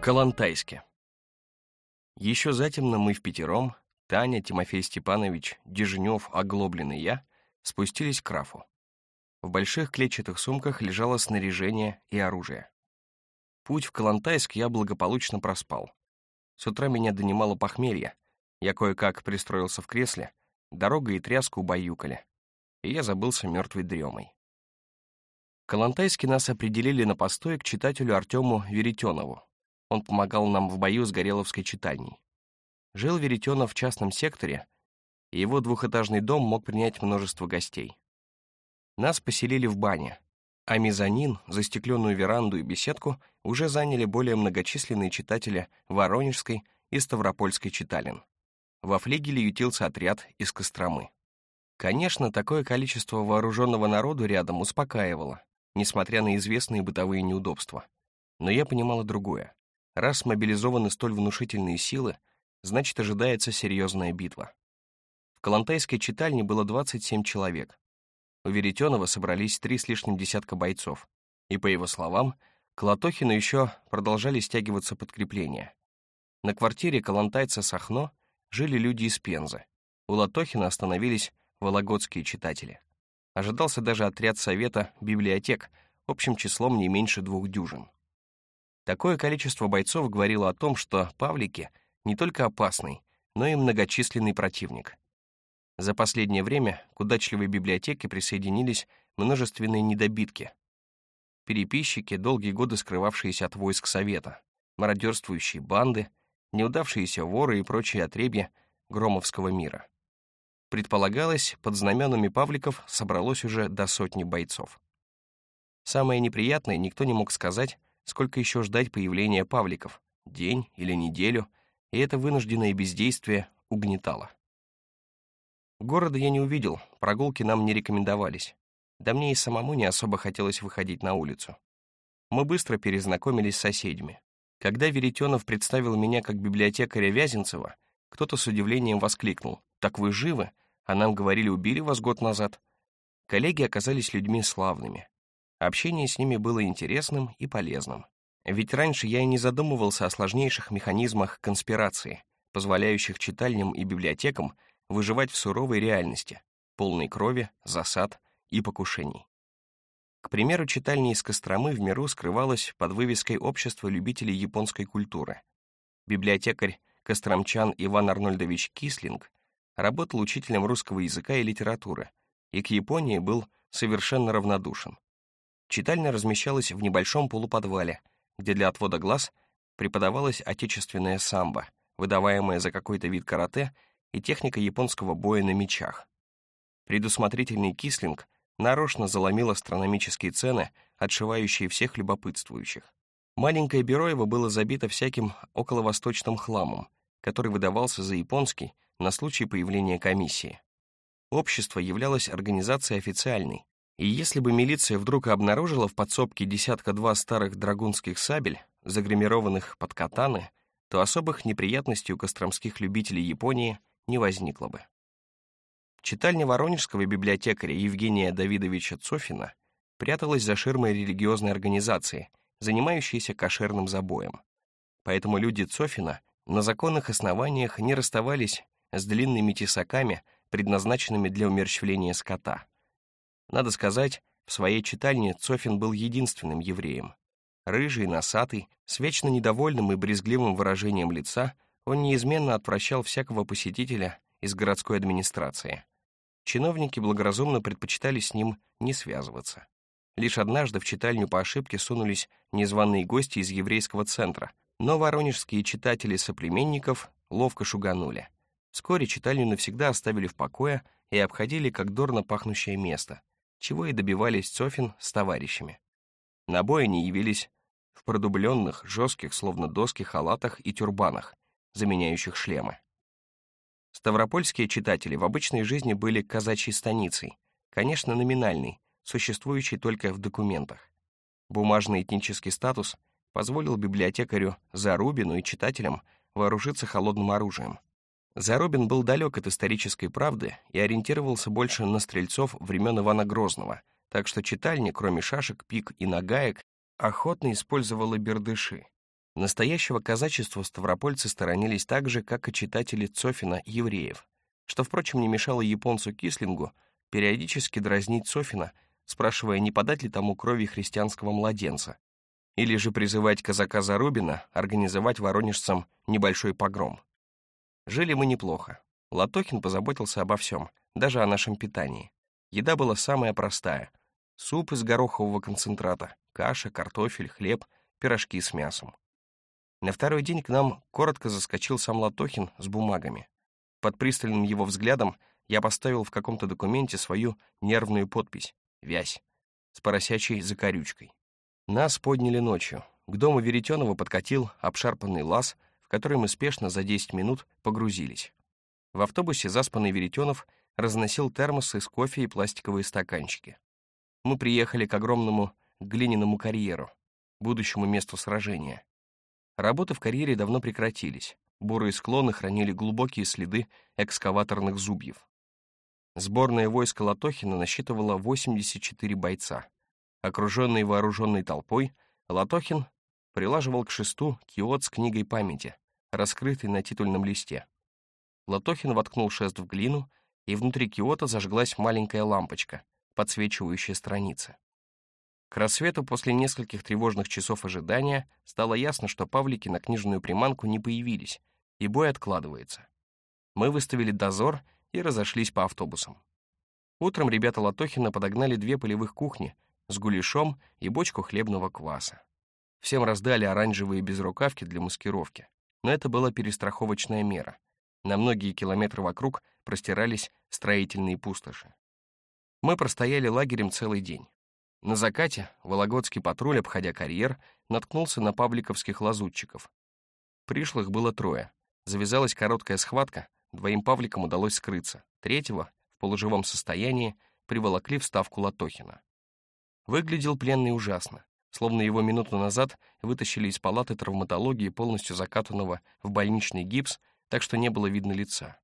Калантайске. Еще затемно мы в пятером, Таня, Тимофей Степанович, Дежнев, Оглоблин и я, спустились к Рафу. В больших клетчатых сумках лежало снаряжение и оружие. Путь в Калантайск я благополучно проспал. С утра меня донимало похмелье. Я кое-как пристроился в кресле, дорога и тряску убаюкали, и я забылся мертвой дремой. В Калантайске нас определили на постой к читателю Артему Веретенову, он помогал нам в бою с Гореловской читальней. Жил Веретенов в частном секторе, и его двухэтажный дом мог принять множество гостей. Нас поселили в бане, а мезонин, застекленную веранду и беседку уже заняли более многочисленные читатели Воронежской и Ставропольской читалин. Во флигеле ютился отряд из Костромы. Конечно, такое количество вооруженного народу рядом успокаивало, несмотря на известные бытовые неудобства. Но я понимала другое. Раз мобилизованы столь внушительные силы, значит, ожидается серьезная битва. В Калантайской читальне было 27 человек. У Веретенова собрались три с лишним десятка бойцов. И, по его словам, к Латохину еще продолжали стягиваться подкрепления. На квартире калантайца Сахно жили люди из Пензы. У Латохина остановились вологодские читатели. Ожидался даже отряд совета библиотек, общим числом не меньше двух дюжин. Такое количество бойцов говорило о том, что Павлики не только опасный, но и многочисленный противник. За последнее время к удачливой библиотеке присоединились множественные недобитки. Переписчики, долгие годы скрывавшиеся от войск Совета, мародерствующие банды, неудавшиеся воры и прочие отребья Громовского мира. Предполагалось, под знаменами Павликов собралось уже до сотни бойцов. Самое неприятное, никто не мог сказать, сколько еще ждать появления Павликов, день или неделю, и это вынужденное бездействие угнетало. Города я не увидел, прогулки нам не рекомендовались. Да мне и самому не особо хотелось выходить на улицу. Мы быстро перезнакомились с соседями. Когда Веретенов представил меня как библиотекаря Вязенцева, кто-то с удивлением воскликнул. «Так вы живы? А нам говорили, убили вас год назад». Коллеги оказались людьми славными. Общение с ними было интересным и полезным. Ведь раньше я и не задумывался о сложнейших механизмах конспирации, позволяющих читальням и библиотекам выживать в суровой реальности, полной крови, засад и покушений. К примеру, читальня из Костромы в миру скрывалась под вывеской Общества любителей японской культуры. Библиотекарь костромчан Иван Арнольдович Кислинг работал учителем русского языка и литературы и к Японии был совершенно равнодушен. Читальня размещалась в небольшом полуподвале, где для отвода глаз преподавалась отечественная самбо, выдаваемая за какой-то вид карате и техника японского боя на мечах. Предусмотрительный Кислинг нарочно заломил астрономические цены, отшивающие всех любопытствующих. Маленькое бюро его было забито всяким околовосточным хламом, который выдавался за японский на случай появления комиссии. Общество являлось организацией официальной, и если бы милиция вдруг обнаружила в подсобке десятка-два старых драгунских сабель, загримированных под катаны, то особых неприятностей у костромских любителей Японии не возникло бы. Читальня воронежского библиотекаря Евгения Давидовича Цофина пряталась за ширмой религиозной организации, занимающейся кошерным забоем. Поэтому люди Цофина на законных основаниях не расставались с длинными тесаками, предназначенными для умерщвления скота. Надо сказать, в своей читальне Цофин был единственным евреем. Рыжий, носатый, с вечно недовольным и брезгливым выражением лица, он неизменно отвращал всякого посетителя из городской администрации. Чиновники благоразумно предпочитали с ним не связываться. Лишь однажды в читальню по ошибке сунулись незваные гости из еврейского центра, но воронежские читатели соплеменников ловко шуганули. Вскоре читальню навсегда оставили в покое и обходили как дурно пахнущее место, чего и добивались Цофин с товарищами. На бой они явились в продубленных, жестких, словно доски, халатах и тюрбанах, заменяющих шлемы. Ставропольские читатели в обычной жизни были казачьей станицей, конечно, номинальной, существующей только в документах. Бумажный этнический статус позволил библиотекарю Зарубину и читателям вооружиться холодным оружием — Зарубин был далек от исторической правды и ориентировался больше на стрельцов времен Ивана Грозного, так что читальня, кроме шашек, пик и нагаек, охотно использовала бердыши. Настоящего казачества ставропольцы сторонились так же, как и читатели Цофина евреев, что, впрочем, не мешало японцу Кислингу периодически дразнить Цофина, спрашивая, не подать ли тому крови христианского младенца, или же призывать казака Зарубина организовать воронежцам небольшой погром. Жили мы неплохо. Латохин позаботился обо всем, даже о нашем питании. Еда была самая простая. Суп из горохового концентрата, каша, картофель, хлеб, пирожки с мясом. На второй день к нам коротко заскочил сам Латохин с бумагами. Под пристальным его взглядом я поставил в каком-то документе свою нервную подпись «Вязь» с поросячей закорючкой. Нас подняли ночью. К дому Веретенова подкатил обшарпанный лаз, который мы спешно за 10 минут погрузились. В автобусе заспанный Веретенов разносил термосы с кофе и пластиковые стаканчики. Мы приехали к огромному глиняному карьеру, будущему месту сражения. Работы в карьере давно прекратились. Бурые склоны хранили глубокие следы экскаваторных зубьев. Сборное войско Латохина насчитывало 84 бойца. Окруженный вооруженной толпой, Латохин прилаживал к шесту киот с книгой памяти, раскрытой на титульном листе. Латохин воткнул шест в глину, и внутри киота зажглась маленькая лампочка, подсвечивающая страницы. К рассвету после нескольких тревожных часов ожидания стало ясно, что павлики на книжную приманку не появились, и бой откладывается. Мы выставили дозор и разошлись по автобусам. Утром ребята Латохина подогнали две полевых кухни с гуляшом и бочку хлебного кваса. Всем раздали оранжевые безрукавки для маскировки, но это была перестраховочная мера. На многие километры вокруг простирались строительные пустоши. Мы простояли лагерем целый день. На закате Вологодский патруль, обходя карьер, наткнулся на павликовских лазутчиков. Пришлых было трое. Завязалась короткая схватка, двоим павликам удалось скрыться. Третьего, в полуживом состоянии, приволокли в ставку Латохина. Выглядел пленный ужасно, словно его минуту назад вытащили из палаты травматологии, полностью закатанного в больничный гипс, так что не было видно лица.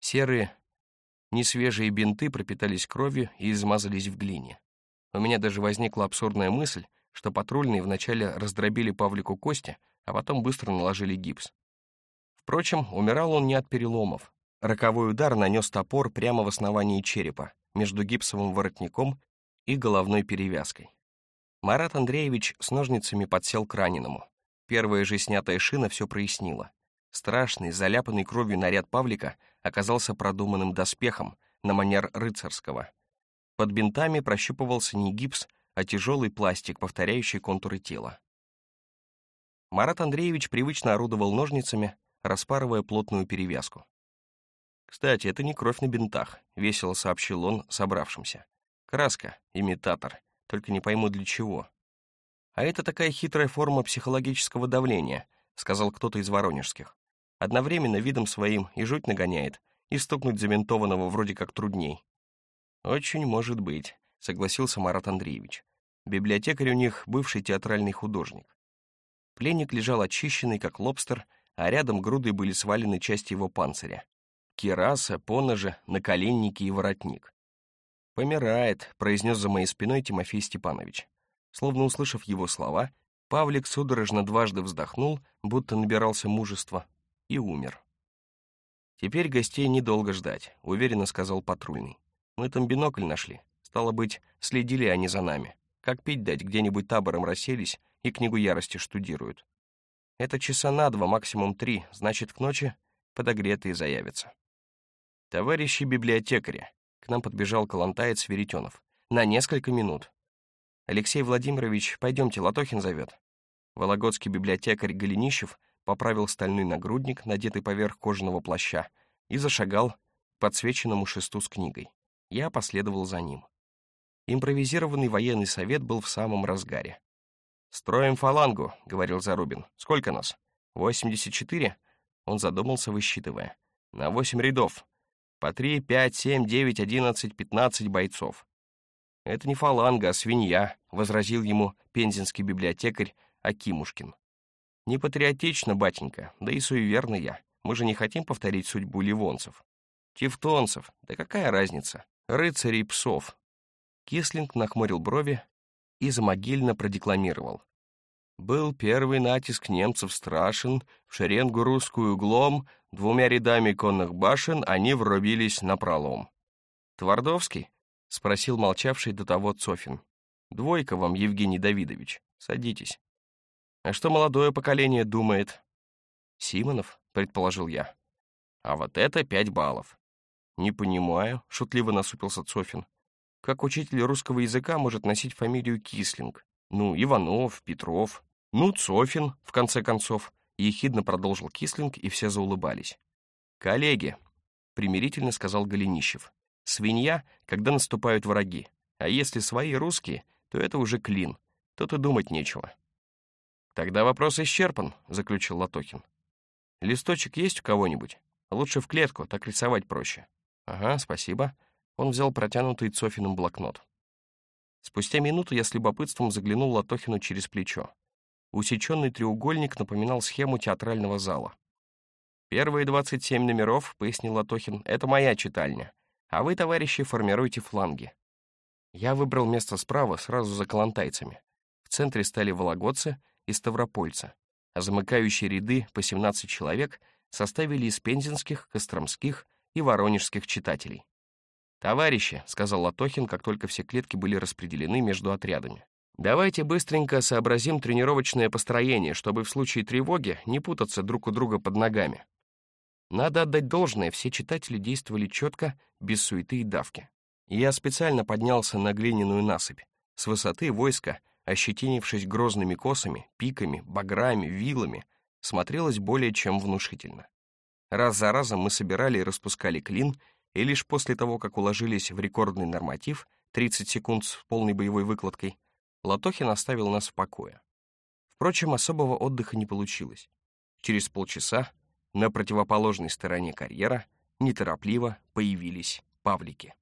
Серые, несвежие бинты пропитались кровью и измазались в глине. У меня даже возникла абсурдная мысль, что патрульные вначале раздробили Павлику кости, а потом быстро наложили гипс. Впрочем, умирал он не от переломов. Роковой удар нанес топор прямо в основании черепа, между гипсовым воротником и головной перевязкой. Марат Андреевич с ножницами подсел к раненому. Первая же снятая шина все прояснила. Страшный, заляпанный кровью наряд Павлика оказался продуманным доспехом на манер рыцарского — под бинтами прощупывался не гипс, а тяжелый пластик, повторяющий контуры тела. Марат Андреевич привычно орудовал ножницами, распарывая плотную перевязку. «Кстати, это не кровь на бинтах», — весело сообщил он собравшимся. «Краска, имитатор, только не пойму для чего». «А это такая хитрая форма психологического давления», — сказал кто-то из воронежских. «Одновременно видом своим и жуть нагоняет, и стукнуть заментованного вроде как трудней. «Очень может быть», — согласился Марат Андреевич. «Библиотекарь у них бывший театральный художник». Пленник лежал очищенный, как лобстер, а рядом грудой были свалены части его панциря. Кираса, поножи, наколенники и воротник. «Помирает», — произнес за моей спиной Тимофей Степанович. Словно услышав его слова, Павлик судорожно дважды вздохнул, будто набирался мужества, и умер. «Теперь гостей недолго ждать», — уверенно сказал патрульный. Мы там бинокль нашли. Стало быть, следили они за нами. Как пить дать, где-нибудь табором расселись и книгу ярости штудируют. Это часа на два, максимум три, значит, к ночи подогретые заявятся. Товарищи библиотекари, к нам подбежал калантаец Веретенов. На несколько минут. Алексей Владимирович, пойдемте, Латохин зовет. Вологодский библиотекарь Голенищев поправил стальной нагрудник, надетый поверх кожаного плаща, и зашагал к подсвеченному шесту с книгой. Я последовал за ним. Импровизированный военный совет был в самом разгаре. «Строим фалангу», — говорил Зарубин. «Сколько нас?» «Восемьдесят четыре?» Он задумался, высчитывая. «На восемь рядов. По три, пять, семь, девять, одиннадцать, пятнадцать бойцов». «Это не фаланга, а свинья», — возразил ему пензенский библиотекарь Акимушкин. «Не патриотично, батенька, да и суеверный я. Мы же не хотим повторить судьбу ливонцев. Тевтонцев, да какая разница? рыцарей псов. Кислинг нахмурил брови и замогильно продекламировал. Был первый натиск немцев страшен, в шеренгу русскую углом, двумя рядами конных башен они врубились на пролом. «Твардовский?» — спросил молчавший до того Цофин. «Двойка вам, Евгений Давидович. Садитесь». «А что молодое поколение думает?» «Симонов», — предположил я. «А вот это пять баллов». «Не понимаю», — шутливо насупился Цофин. «Как учитель русского языка может носить фамилию Кислинг? Ну, Иванов, Петров, ну, Цофин, в конце концов». Ехидно продолжил Кислинг, и все заулыбались. «Коллеги», — примирительно сказал Голенищев, «свинья, когда наступают враги, а если свои русские, то это уже клин, тут и думать нечего». «Тогда вопрос исчерпан», — заключил Латохин. «Листочек есть у кого-нибудь? Лучше в клетку, так рисовать проще». «Ага, спасибо». Он взял протянутый Цофиным блокнот. Спустя минуту я с любопытством заглянул Латохину через плечо. Усеченный треугольник напоминал схему театрального зала. «Первые 27 номеров», — пояснил Латохин, — «это моя читальня, а вы, товарищи, формируйте фланги». Я выбрал место справа, сразу за калантайцами. В центре стали вологодцы и ставропольцы, а замыкающие ряды по 17 человек составили из пензенских, костромских и воронежских читателей. «Товарищи», — сказал Латохин, как только все клетки были распределены между отрядами, «давайте быстренько сообразим тренировочное построение, чтобы в случае тревоги не путаться друг у друга под ногами». Надо отдать должное, все читатели действовали четко, без суеты и давки. Я специально поднялся на глиняную насыпь. С высоты войска, ощетинившись грозными косами, пиками, баграми, вилами, смотрелось более чем внушительно. Раз за разом мы собирали и распускали клин, и лишь после того, как уложились в рекордный норматив, 30 секунд с полной боевой выкладкой, Латохин оставил нас в покое. Впрочем, особого отдыха не получилось. Через полчаса на противоположной стороне карьера неторопливо появились павлики.